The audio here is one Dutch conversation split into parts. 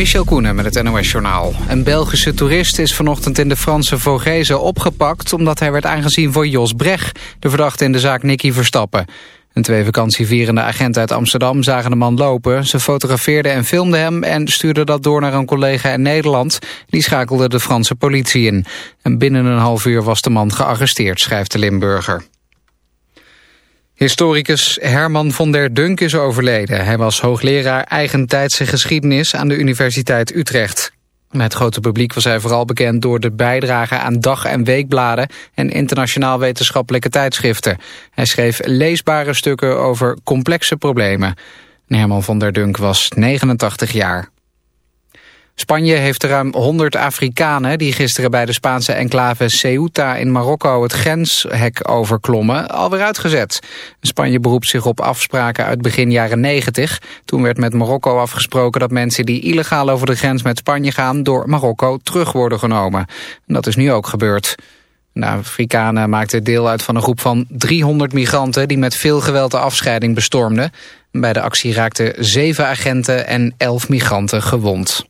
Michel Koenen met het NOS-journaal. Een Belgische toerist is vanochtend in de Franse Vogezen opgepakt... omdat hij werd aangezien voor Jos Brecht, de verdachte in de zaak Nicky Verstappen. Een twee vakantievierende agent uit Amsterdam zagen de man lopen. Ze fotografeerden en filmden hem en stuurden dat door naar een collega in Nederland. Die schakelde de Franse politie in. En binnen een half uur was de man gearresteerd, schrijft de Limburger. Historicus Herman von der Dunk is overleden. Hij was hoogleraar eigentijdse geschiedenis aan de Universiteit Utrecht. Met grote publiek was hij vooral bekend door de bijdrage aan dag- en weekbladen en internationaal wetenschappelijke tijdschriften. Hij schreef leesbare stukken over complexe problemen. Herman von der Dunk was 89 jaar. Spanje heeft ruim 100 Afrikanen die gisteren bij de Spaanse enclave Ceuta in Marokko het grenshek overklommen alweer uitgezet. Spanje beroept zich op afspraken uit begin jaren 90. Toen werd met Marokko afgesproken dat mensen die illegaal over de grens met Spanje gaan door Marokko terug worden genomen. En dat is nu ook gebeurd. De Afrikanen maakten deel uit van een groep van 300 migranten die met veel geweld de afscheiding bestormden. Bij de actie raakten zeven agenten en elf migranten gewond.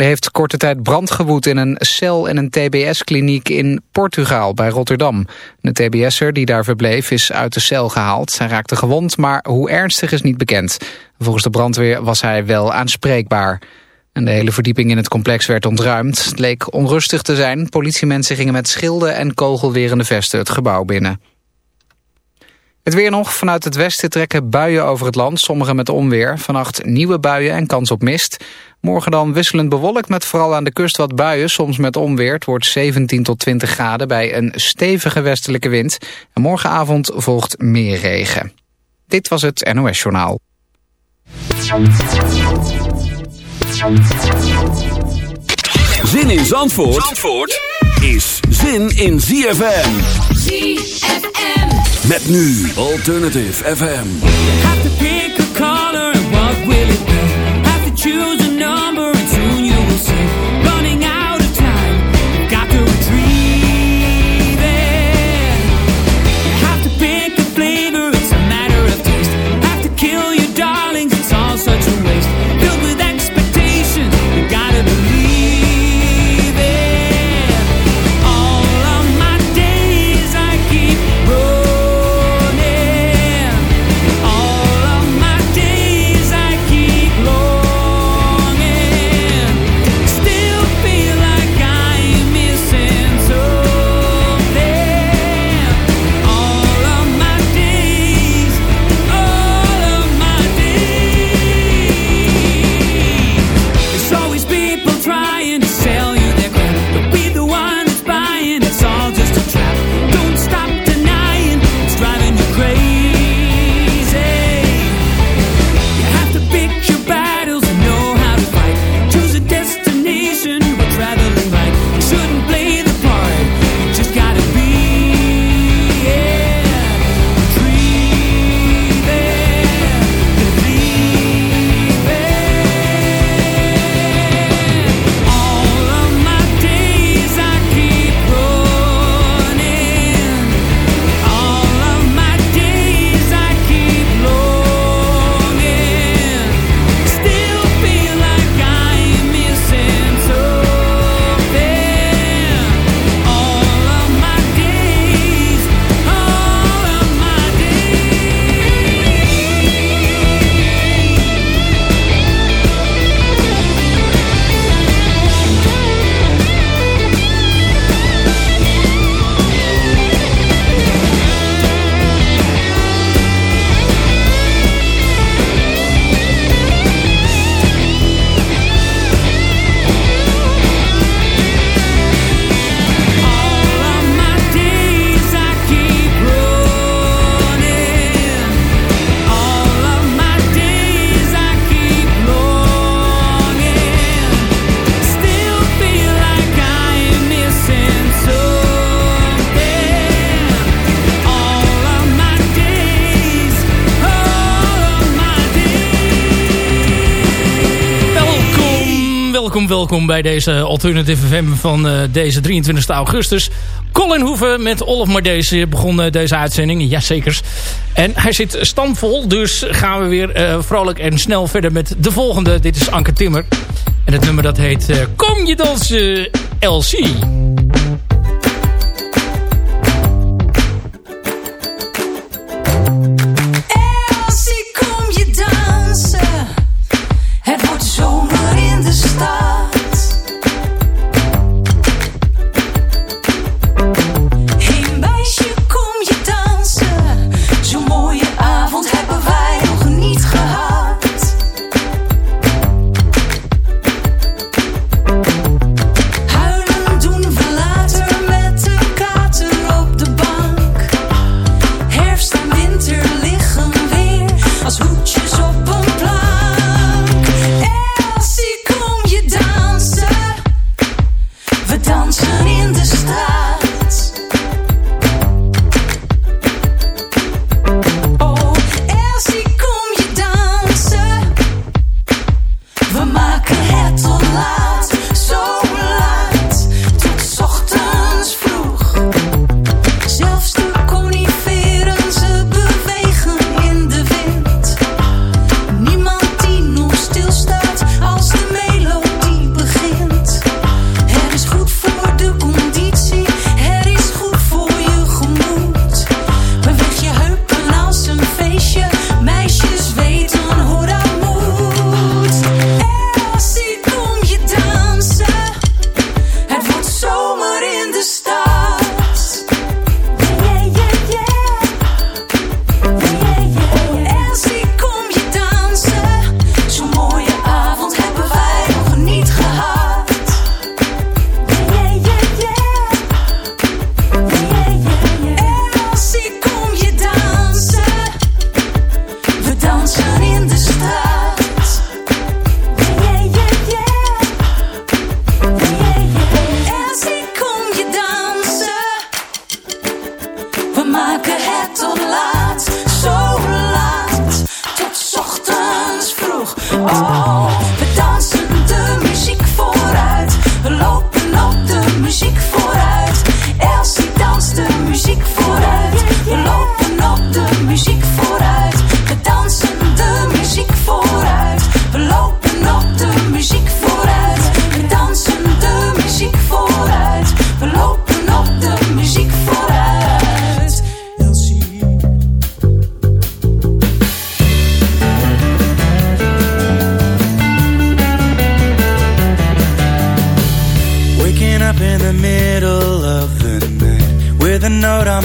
Er heeft korte tijd brand gewoed in een cel in een tbs-kliniek in Portugal bij Rotterdam. De tbs'er die daar verbleef is uit de cel gehaald. Hij raakte gewond, maar hoe ernstig is niet bekend. Volgens de brandweer was hij wel aanspreekbaar. En de hele verdieping in het complex werd ontruimd. Het leek onrustig te zijn. Politiemensen gingen met schilden en kogelwerende vesten het gebouw binnen. Het weer nog. Vanuit het westen trekken buien over het land. Sommige met onweer. Vannacht nieuwe buien en kans op mist. Morgen dan wisselend bewolkt met vooral aan de kust wat buien. Soms met onweer. Het wordt 17 tot 20 graden bij een stevige westelijke wind. En morgenavond volgt meer regen. Dit was het NOS Journaal. Zin in Zandvoort, Zandvoort is zin in ZFM. ZFM. Met nu Alternative FM. Have to pick a color and what will it be? Have to choose welkom, bij deze Alternative FM van uh, deze 23 augustus. Colin Hoeven met Olaf Mardees begon uh, deze uitzending, jazeker. En hij zit stamvol, dus gaan we weer vrolijk en snel verder met de volgende. Dit is Anke Timmer. En het nummer dat heet Kom je dansen LC.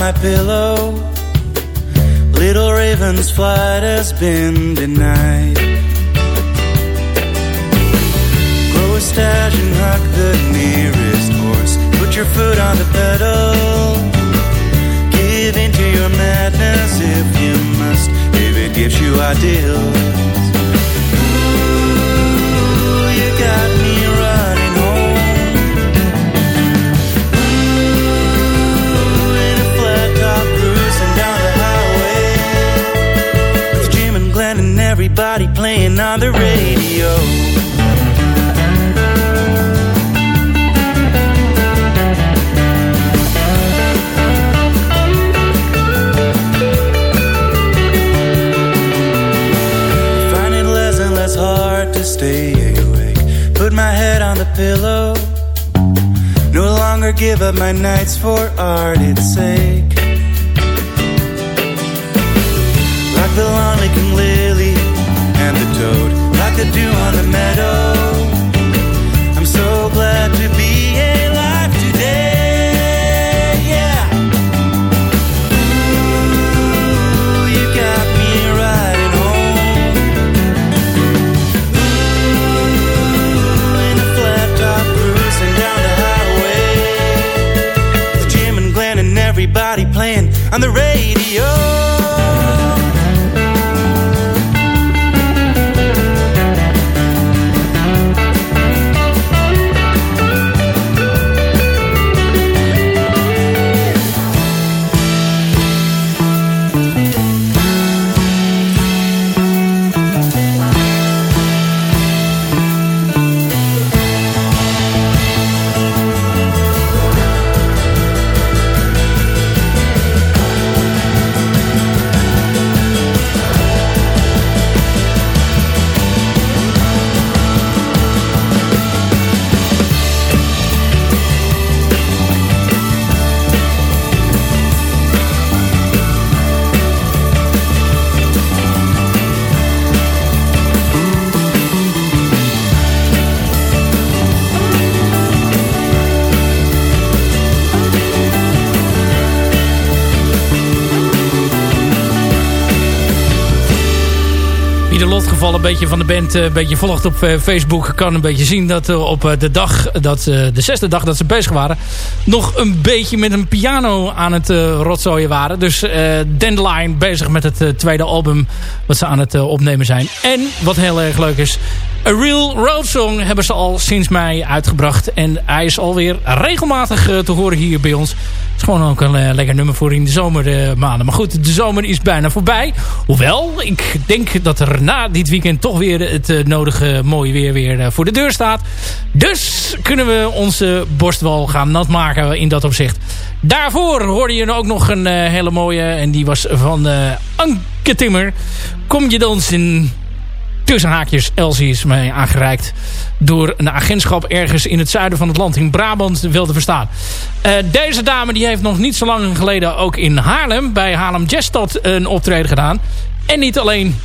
my pillow. Little raven's flight has been denied. On the radio. Beetje van de band... een beetje volgt op Facebook... kan een beetje zien dat op de dag... Dat, de zesde dag dat ze bezig waren... nog een beetje met een piano aan het rotzooien waren. Dus Dandelion bezig met het tweede album... wat ze aan het opnemen zijn. En wat heel erg leuk is... A Real Road Song hebben ze al sinds mei uitgebracht. En hij is alweer regelmatig te horen hier bij ons. Het is gewoon ook een lekker nummer voor in de zomermaanden. Maar goed, de zomer is bijna voorbij. Hoewel, ik denk dat er na dit weekend toch weer het nodige mooie weer weer voor de deur staat. Dus kunnen we onze borstwal gaan nat maken in dat opzicht. Daarvoor hoorde je ook nog een hele mooie. En die was van Anke Timmer. Kom je dansen tussen haakjes Elsie is mij aangereikt door een agentschap ergens in het zuiden van het land in Brabant wilde verstaan. Uh, deze dame die heeft nog niet zo lang geleden ook in Haarlem bij Haarlem Jazzstad een optreden gedaan. En niet alleen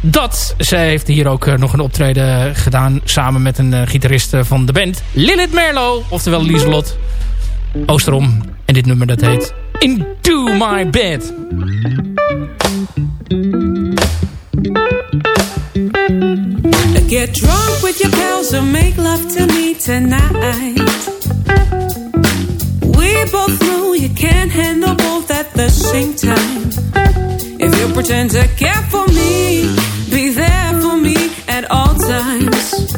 dat, zij heeft hier ook nog een optreden gedaan samen met een uh, gitarist van de band Lilith Merlo, oftewel Lieselot Oosterom. En dit nummer dat heet Into My Bed. Get drunk with your pals and make love to me tonight. We both know you can't handle both at the same time. If you pretend to care for me, be there for me at all times.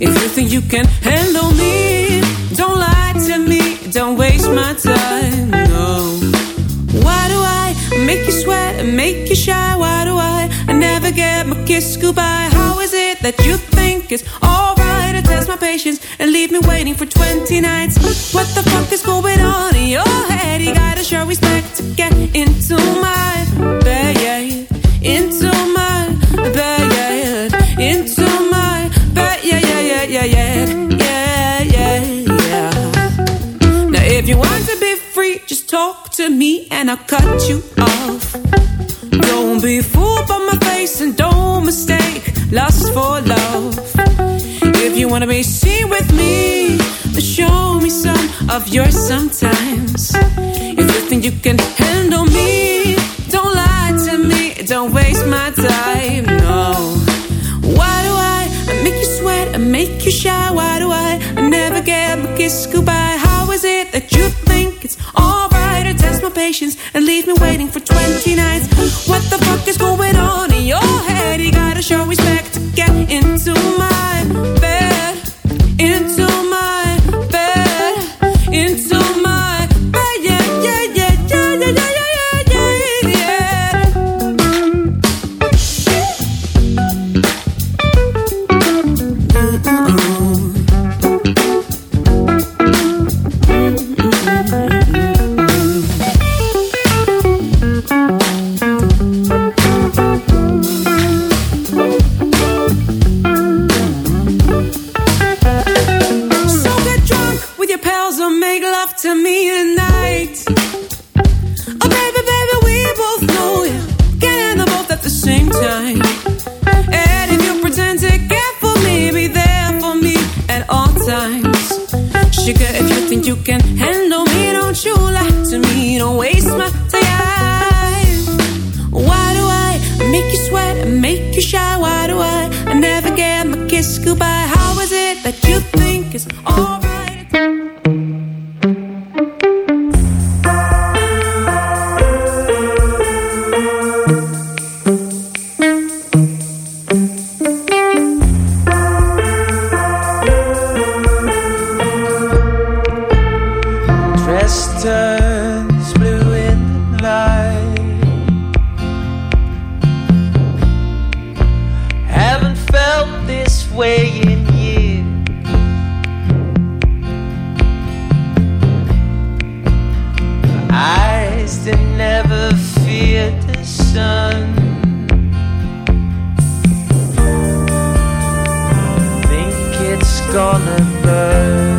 If you think you can handle me, don't lie to me, don't waste my time. No. Why do I make you sweat and make you shy? Why never get my kiss goodbye? How is it that you think it's alright to test my patience and leave me waiting for 20 nights? What the fuck is going on in your head? You gotta show respect to get into my bed, yeah. Into my bed, yeah. Into my bed, yeah, yeah, yeah, yeah, yeah. Yeah, yeah, yeah. Now if you want to be free, just talk to me and I'll cut you off. Don't be fooled by my face and don't mistake lust for love. If you wanna be seen with me, then show me some of yours sometimes. If you think you can handle me, don't lie to me, don't waste my time. No. Why do I, I make you sweat, I make you shy? Why do I, I never get my kiss goodbye? How is it that you think it's my patience and leave me waiting for 20 nights? What the fuck is going on in your head? You gotta show respect to get into my bed, gonna burn.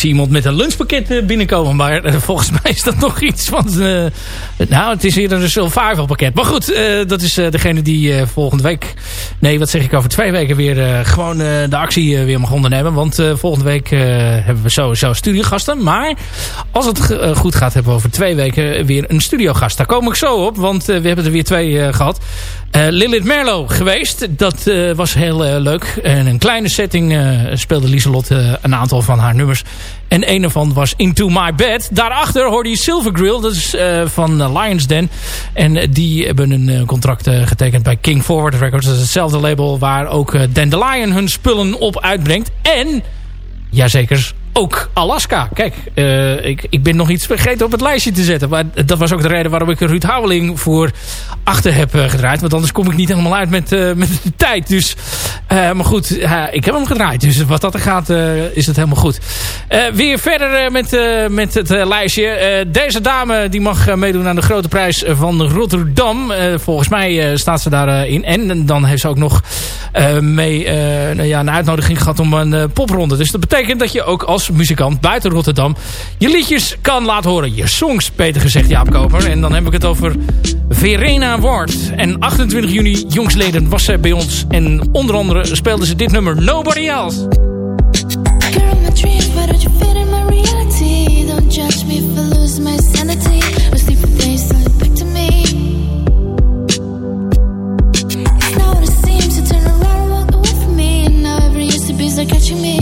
Zie iemand met een lunchpakket eh, binnenkomen. Maar eh, volgens mij is dat nog iets van... eh, nou, het is eerder een survival pakket. Maar goed, dat is degene die volgende week... Nee, wat zeg ik over twee weken weer eh, gewoon eh, de actie eh, weer mag ondernemen. Want volgende week hebben we sowieso studiogasten. Maar als het goed gaat, hebben we over twee weken weer een studiogast. Daar kom ik zo op, want we hebben er weer twee eh, gehad. Eh Lilith Merlo geweest. Dat was heel leuk. En een kleine setting speelde Lieselot een aantal van haar nummers. En een ervan was Into My Bed. Daarachter hoorde je Silver Grill. Dat is van Lions Den. En die hebben een contract getekend bij King Forward Records. Dat is hetzelfde label waar ook eh, Dandelion hun spullen op uitbrengt. En, jazeker, ook Alaska. Kijk, eh, ik, ik ben nog iets vergeten op het lijstje te zetten. Maar dat was ook de reden waarom ik Ruud Houweling voor achter heb eh, gedraaid. Want anders kom ik niet helemaal uit met, eh, met de tijd. Dus, maar goed, ik heb hem gedraaid. Dus wat dat er gaat, is het helemaal goed. Weer verder met, met het lijstje. Deze dame die mag meedoen aan de grote prijs van Rotterdam. Volgens mij staat ze daarin. in. en dan heeft ze ook nog mee nou ja, een uitnodiging gehad om een popronde. Dus dat betekent dat je ook als muzikant buiten Rotterdam je liedjes kan laten horen. Je songs, beter gezegd, Jaap Koper. En dan heb ik het over Verena Ward. En 28 juni, jongsleden, was zij bij ons. En onder andere speelde ze dit nummer Nobody Else. me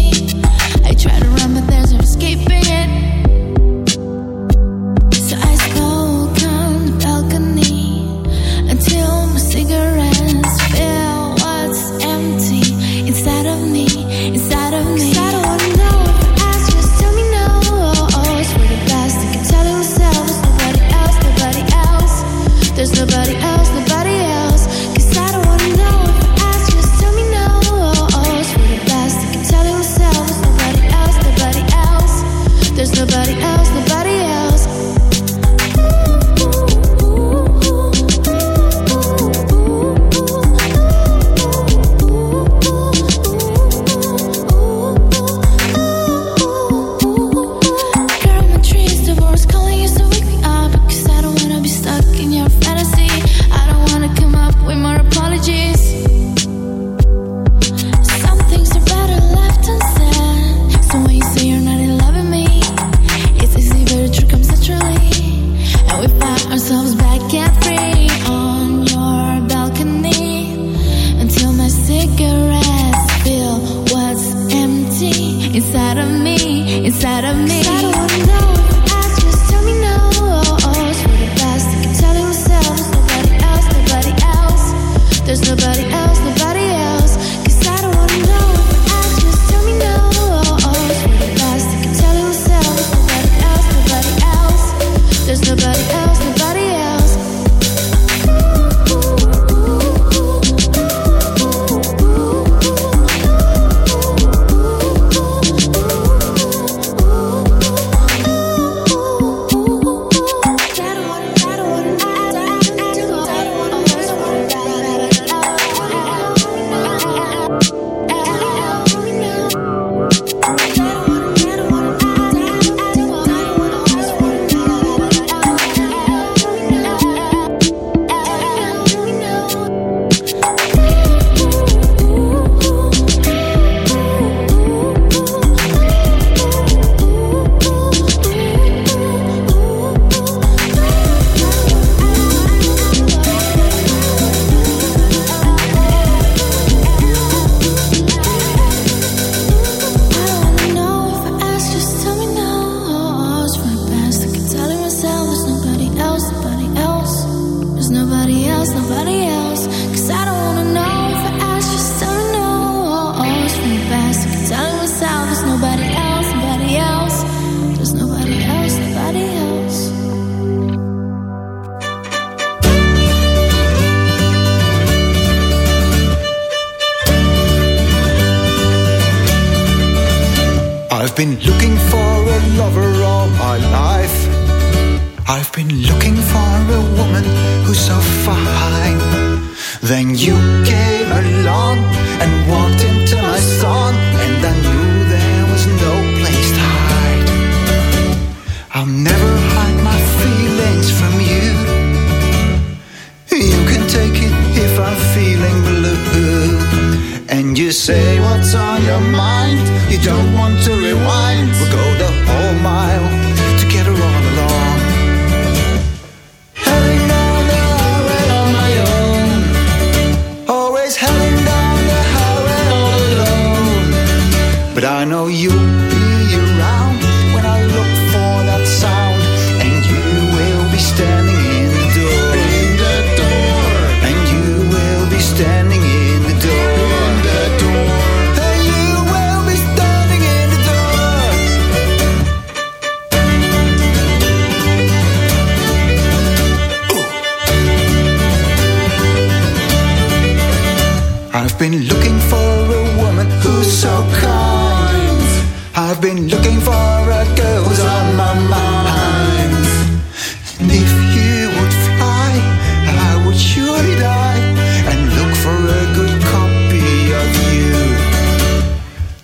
on your mind. You don't want to rewind. We'll I've been looking for a woman who's so kind. I've been looking for a girl who's on my mind. If you would fly, I would surely die and look for a good copy of you.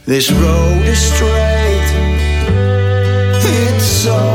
This road is straight. It's so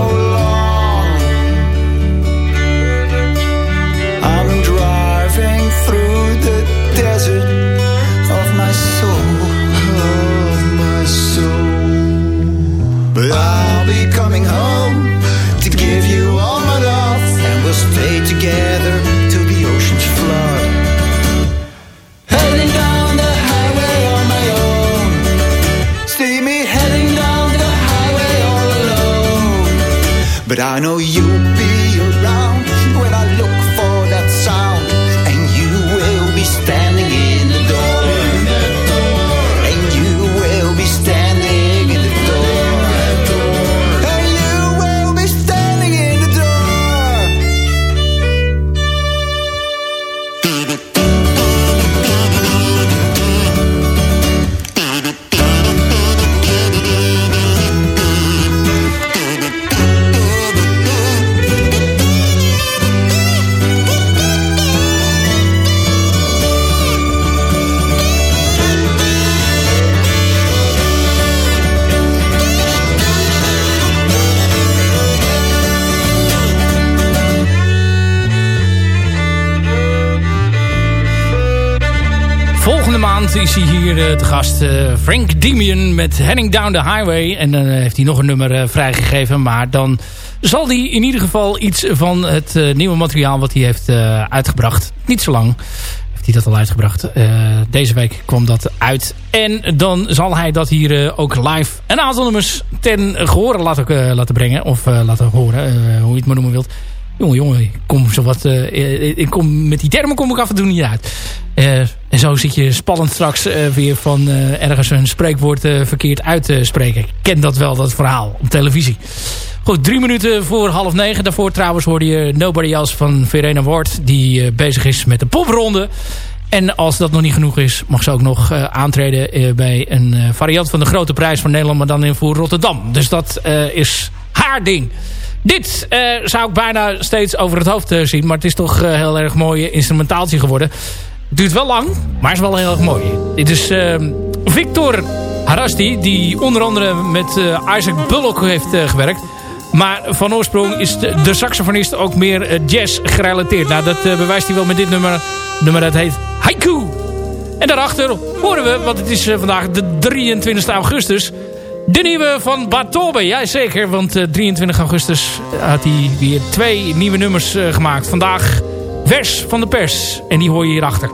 I know you. Maand is hier te gast. Frank Demian met Heading Down the Highway. En dan heeft hij nog een nummer vrijgegeven. Maar dan zal hij in ieder geval iets van het nieuwe materiaal wat hij heeft uitgebracht. Niet zo lang heeft hij dat al uitgebracht. deze week kwam dat uit. En dan zal hij dat hier ook live een aantal nummers ten gehore laten, laten brengen. Of laten horen, hoe je het maar noemen wilt. Jongen, jongen, ik kom zo wat, uh, ik kom, met die termen kom ik af en toe niet uit. En zo zit je spannend straks weer van ergens een spreekwoord verkeerd uit te spreken. Ik ken dat wel, dat verhaal, op televisie. Goed, drie minuten voor half negen. Daarvoor trouwens hoorde je Nobody Else van Verena Ward... die bezig is met de popronde. En als dat nog niet genoeg is, mag ze ook nog aantreden... bij een variant van de grote prijs van Nederland... maar dan in voor Rotterdam. Dus dat is haar ding. Dit uh, zou ik bijna steeds over het hoofd uh, zien. Maar het is toch uh, heel erg mooi instrumentaaltje geworden. Duurt wel lang, maar is wel heel erg mooi. Dit is ehm, Victor Harasti. Die onder andere met Isaac Bullock heeft gewerkt. Maar van oorsprong is de, de saxofonist ook meer jazz gerelateerd. Nou, dat bewijst hij wel met dit nummer. Nummer dat heet Haiku. En daarachter horen we, want het is vandaag de 23 augustus... De nieuwe van Batobe, ja zeker. Want 23 eh, augustus had hij weer twee nieuwe nummers eh, gemaakt. Vandaag vers van de pers. En die hoor je hierachter.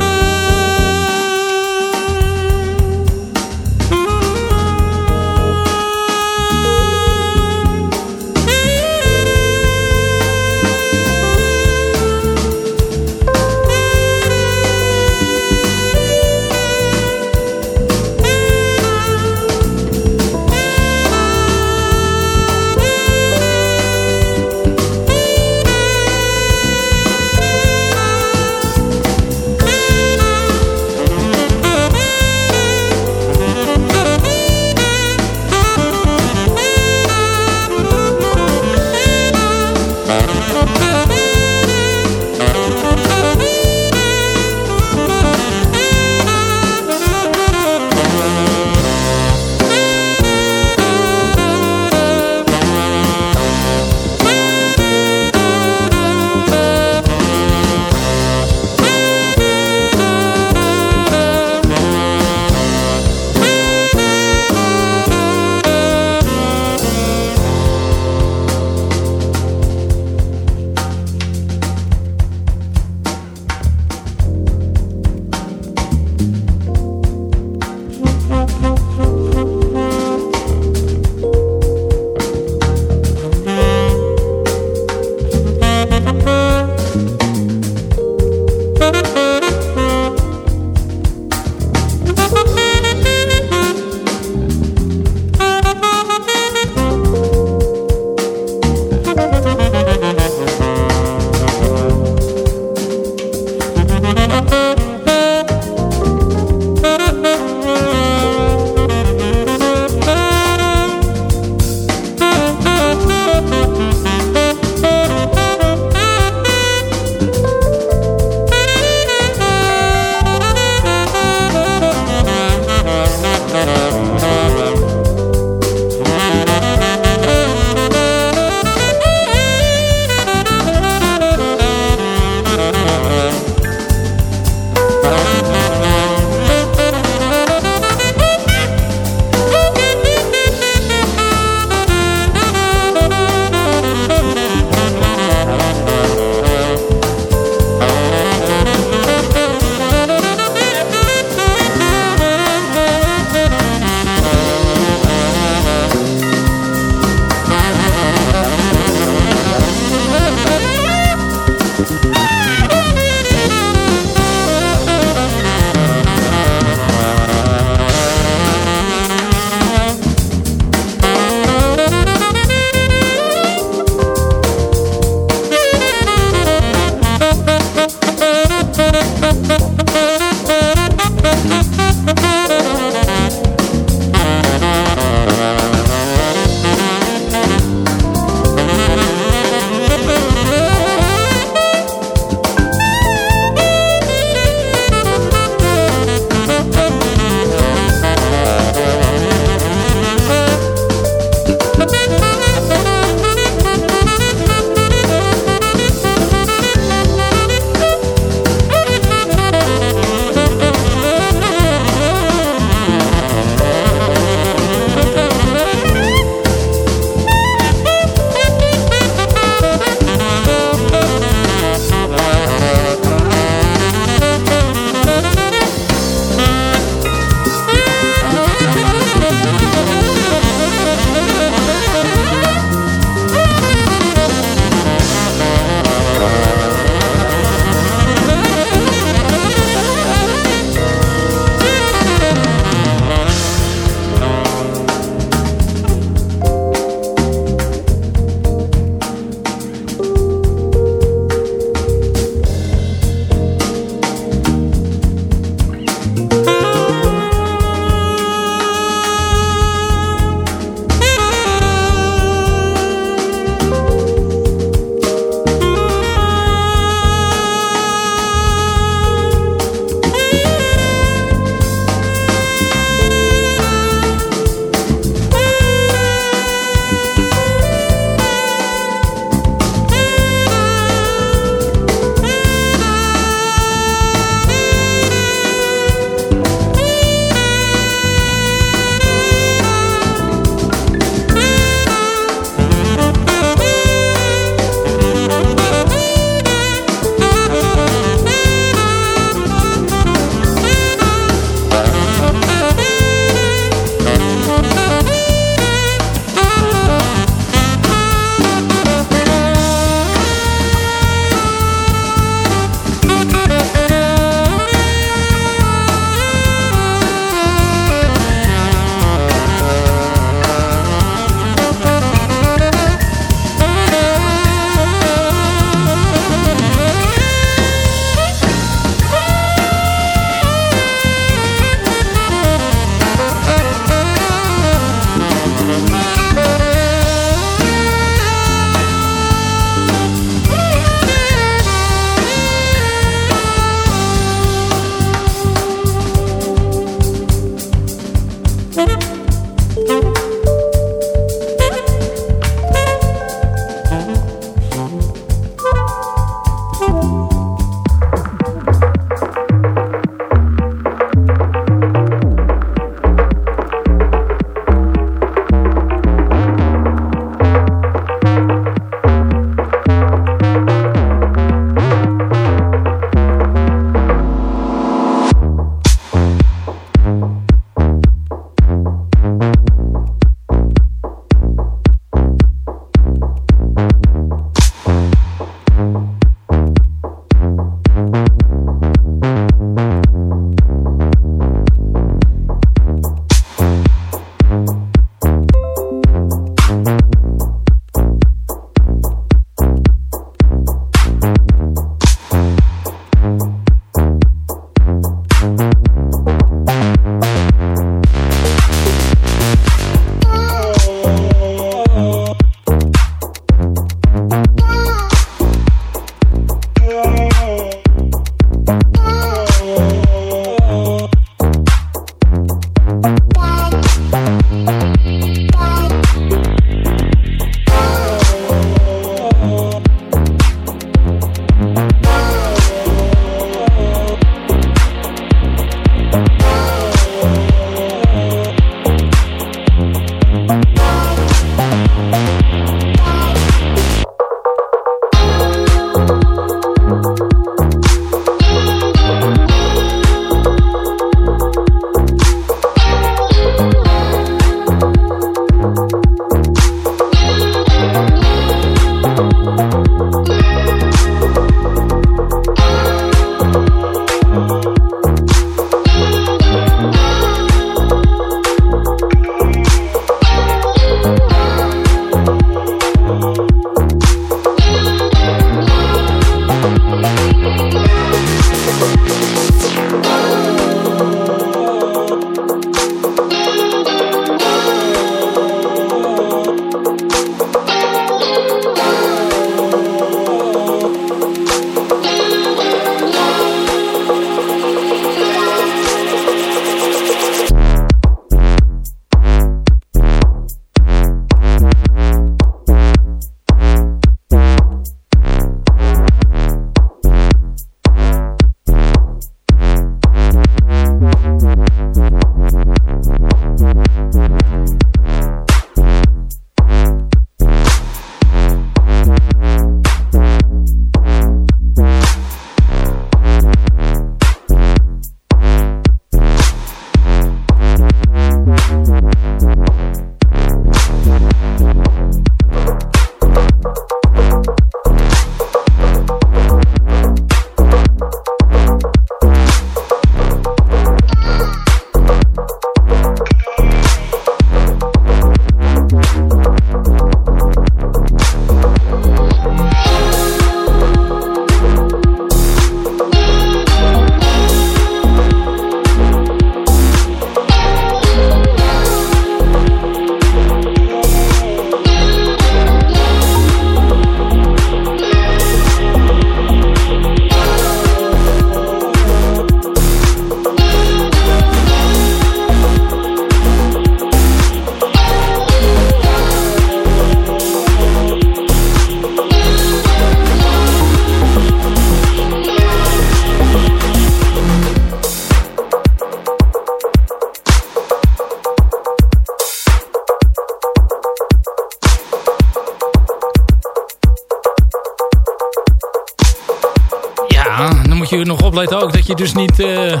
Je dus niet eh,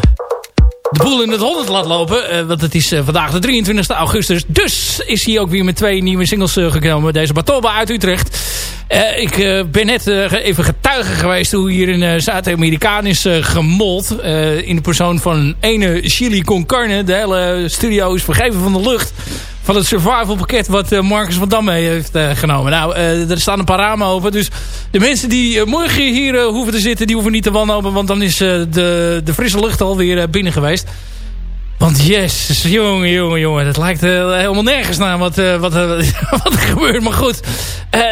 de boel in het honderd laat lopen. Eh, want het is eh, vandaag de 23 augustus. Dus is hij ook weer met twee nieuwe singles gekomen. Deze Batoba uit Utrecht. Ik ben net even getuige geweest hoe hier in Zuid-Amerikaan is gemold. in de persoon van ene Chili con Carne. De hele studio is vergeven van de lucht. Van het survival pakket wat Marcus van Dam mee heeft genomen. Nou, er staan een paar ramen open. Dus de mensen die eh, morgen hier eh, hoeven te zitten, die hoeven niet te wanhopen. Want dan is eh, de, de frisse lucht alweer binnen geweest. Want yes, jongen, jongen, jongen. Dat lijkt helemaal nergens naar wat, wat, wat er gebeurt. Maar goed,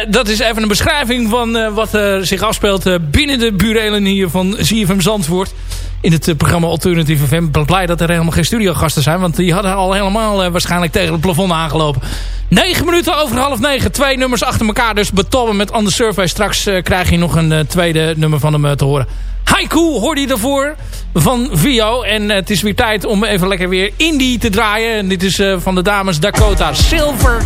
dat is even een beschrijving van wat er zich afspeelt binnen de burelen hier van ZFM Zandvoort. In het programma Alternative FM. Ik ben blij dat er helemaal geen studiogasten zijn. Want die hadden al helemaal waarschijnlijk tegen het plafond aangelopen. 9 minuten over half negen. Twee nummers achter elkaar. Dus betobben met On Survey. Straks eh, krijg je nog een eh, tweede nummer van hem eh, te horen. Haiku hoorde je ervoor van Vio. En het is weer tijd om even lekker weer indie te draaien. En dit is van de dames Dakota Silver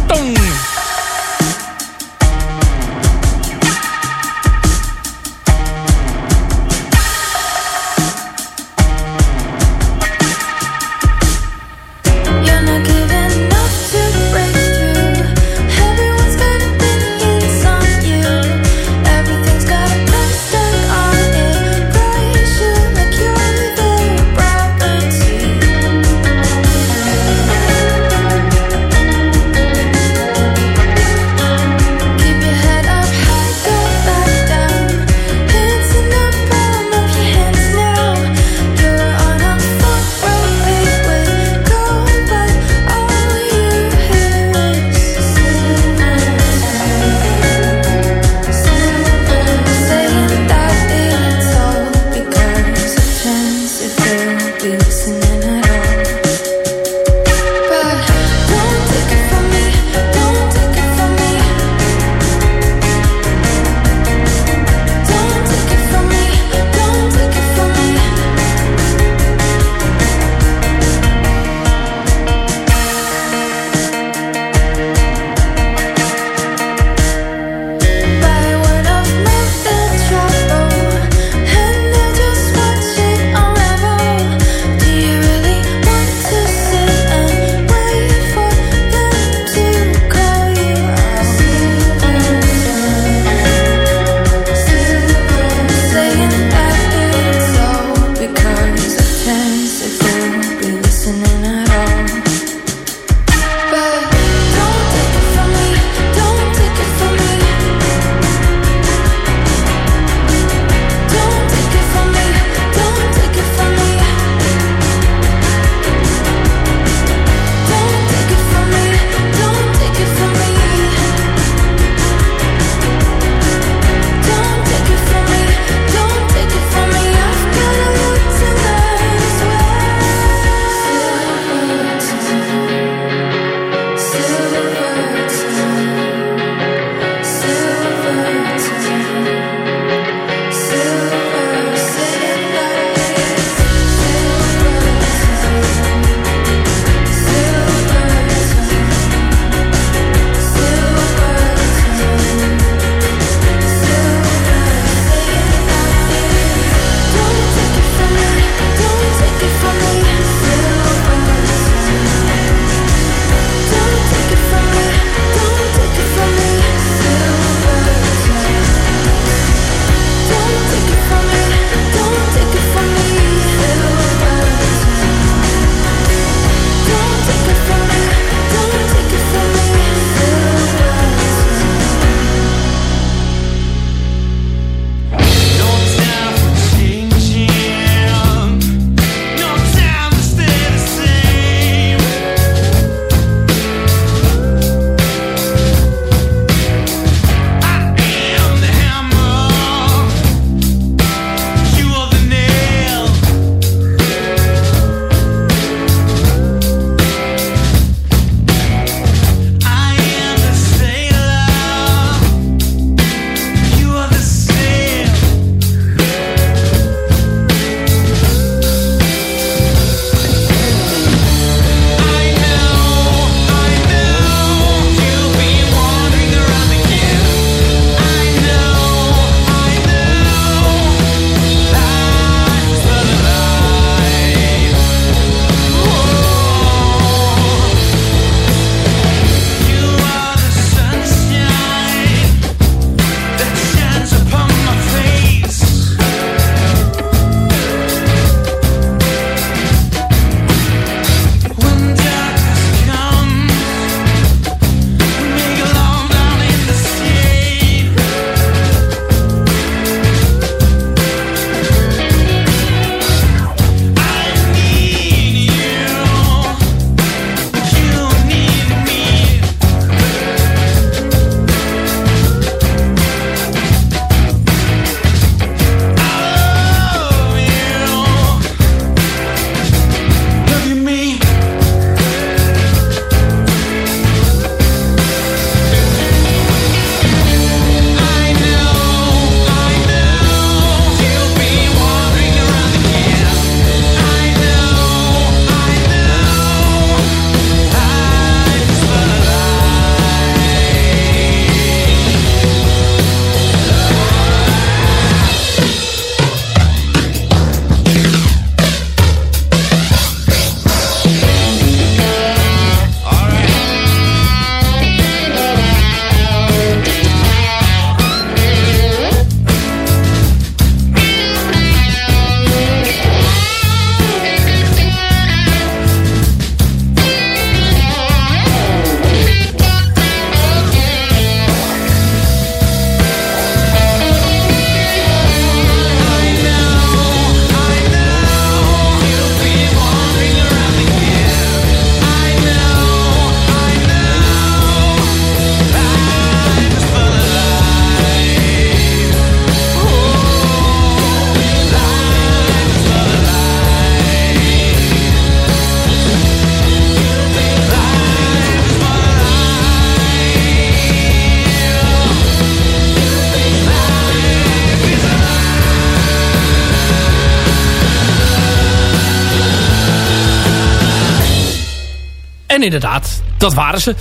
Inderdaad, dat waren ze.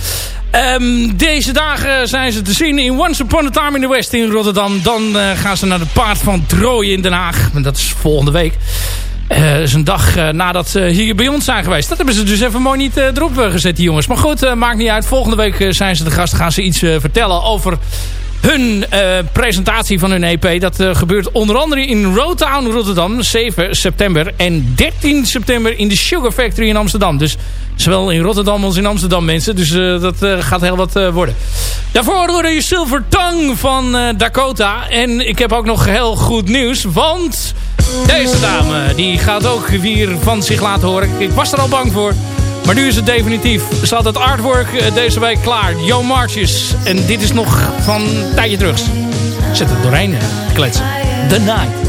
Ehm, deze dagen zijn ze te zien in Once Upon a Time in the West in Rotterdam. Dan eh, gaan ze naar de Paard van Trooien in Den Haag. En dat is volgende week. Uh, is een dag uh, nadat ze hier bij ons zijn geweest. Dat hebben ze dus even mooi niet erop gezet, die jongens. Maar goed, maakt niet uit. Volgende week zijn ze de gast. Gaan ze iets vertellen over hun presentatie van hun EP. Dat gebeurt onder andere in Roadtown Rotterdam. 7 september. En 13 september in de Sugar Factory in Amsterdam. Dus zowel in Rotterdam als in Amsterdam mensen. Dus dat gaat heel wat worden. Daarvoor hoorde je Silver Tongue van Dakota. En ik heb ook nog heel goed nieuws. Want... Deze dame, die gaat ook weer van zich laten horen. Ik was er al bang voor. Maar nu is het definitief. Had het artwork deze week klaar. Yo Marches. En dit is nog van een tijdje terug. Zet het doorheen kletsen. The Night.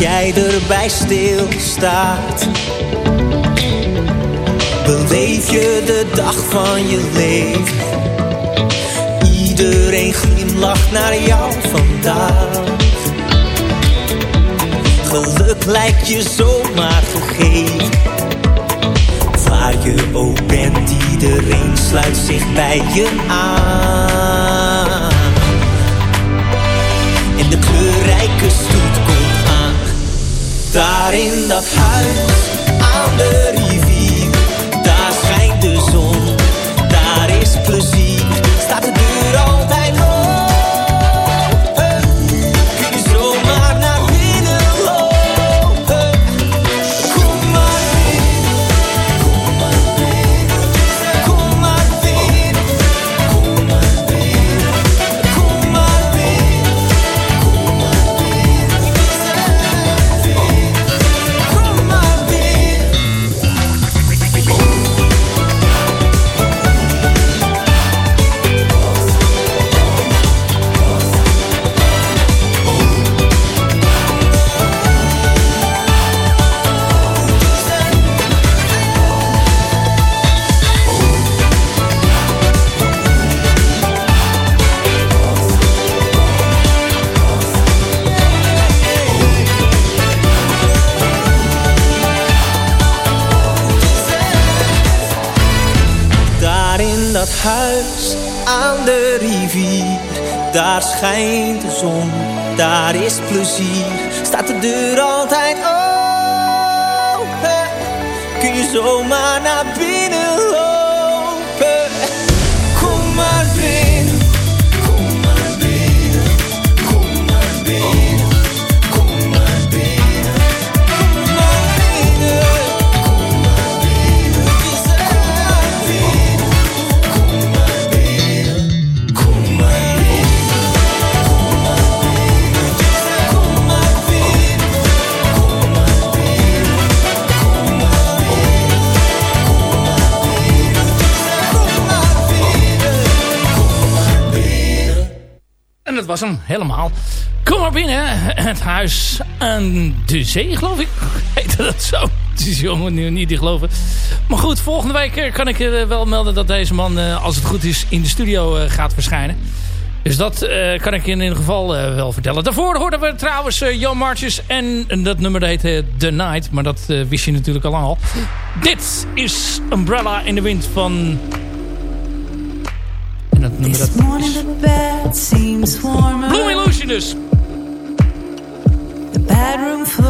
jij erbij stilstaat. Beleef je de dag van je leven. Iedereen glimlacht naar jou vandaag. Geluk lijkt je zomaar gegeven. Waar je ook bent, iedereen sluit zich bij je aan. En de kleurrijke stoet komt. In dat huis aan de rivier. Daar schijnt de zon, daar is plezier. Staat de deur altijd schijnt de zon, daar is plezier. Staat de deur Kom maar binnen. Het huis aan de zee, geloof ik. Heette dat zo? Het is jongen nu niet te geloven. Maar goed, volgende week eh, kan ik eh, wel melden dat deze man, eh, als het goed is, in de studio gaat verschijnen. Dus dat kan ik in ieder geval wel vertellen. Daarvoor hoorden we trouwens eh, Jan Marches en dat nummer heet The Night. Maar dat wist je natuurlijk al al. Dit is Umbrella in de Wind van... This morning the bed seems warmer. The bedroom floor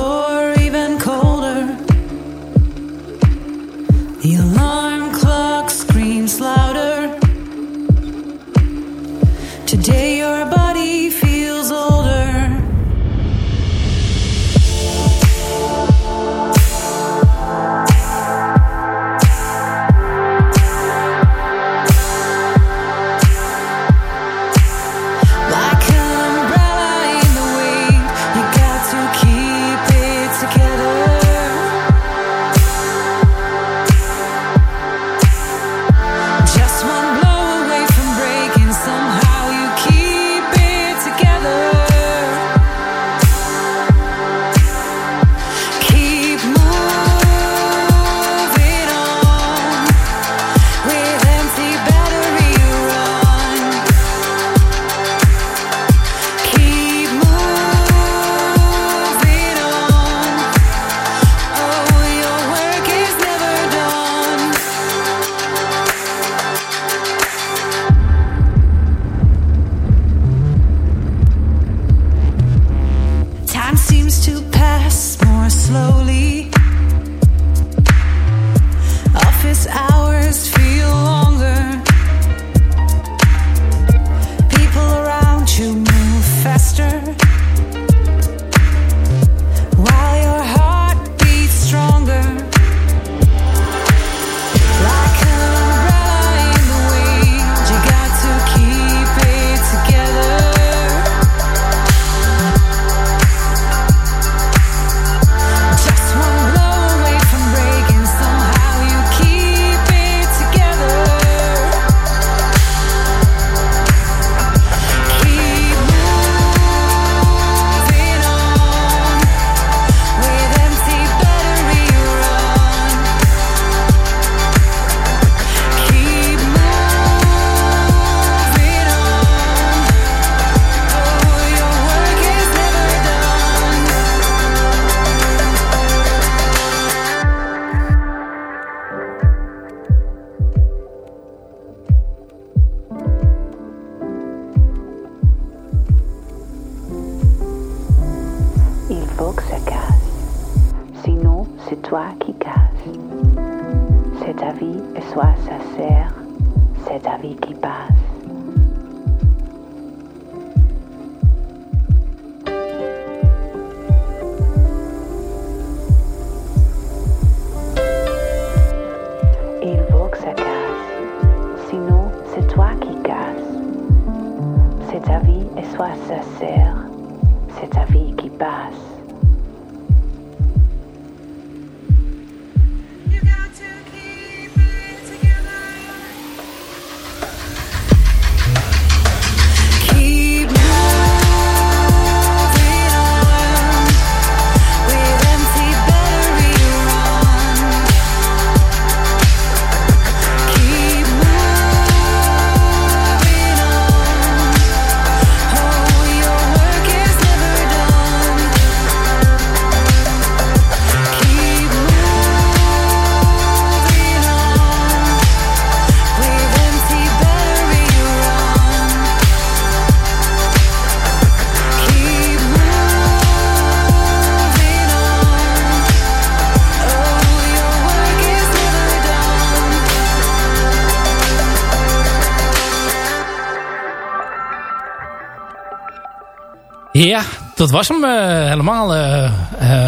Ja, dat was hem eh, helemaal. eh,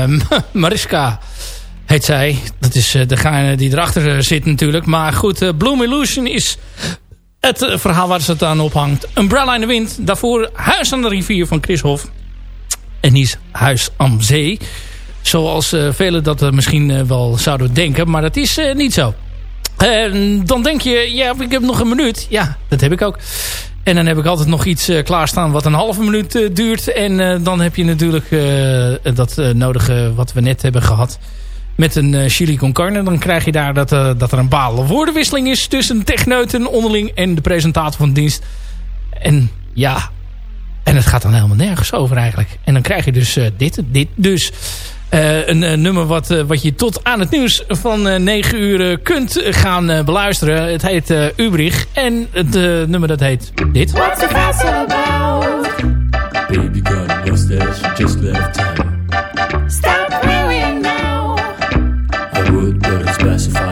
ehm, Mariska heet zij. Dat is eh, degene die erachter eh, zit natuurlijk. Maar goed, eh, Bloom Illusion is het eh, verhaal waar ze het aan ophangt. Umbrella in de wind. Daarvoor Huis aan de rivier van Chris Hof. En niet Huis aan zee. Zoals eh, velen dat eh, misschien eh, wel zouden denken. Maar dat is eh, niet zo. Dan denk je, ja, ik heb nog een minuut. Ja, dat heb ik ook. En dan heb ik altijd nog iets eh, klaarstaan wat een halve minuut eh, duurt. En eh, dan heb je natuurlijk dat nodige wat we net hebben gehad. Met een chili con carne. Dan krijg je daar dat, dat er een bepaalde woordenwisseling is tussen techneuten onderling en de presentator van de dienst. En ja, en het gaat dan helemaal nergens over eigenlijk. En dan krijg je dus dit, dit. Dus eh, een eh, nummer wat, eh, wat je tot aan het nieuws van eh 9 uur kunt gaan beluisteren. Het heet eh Ubrich. En het eh, nummer dat heet dit. What's the fuss about? Baby got a mustache, just left town. Stop worrying now. I would, but it specifies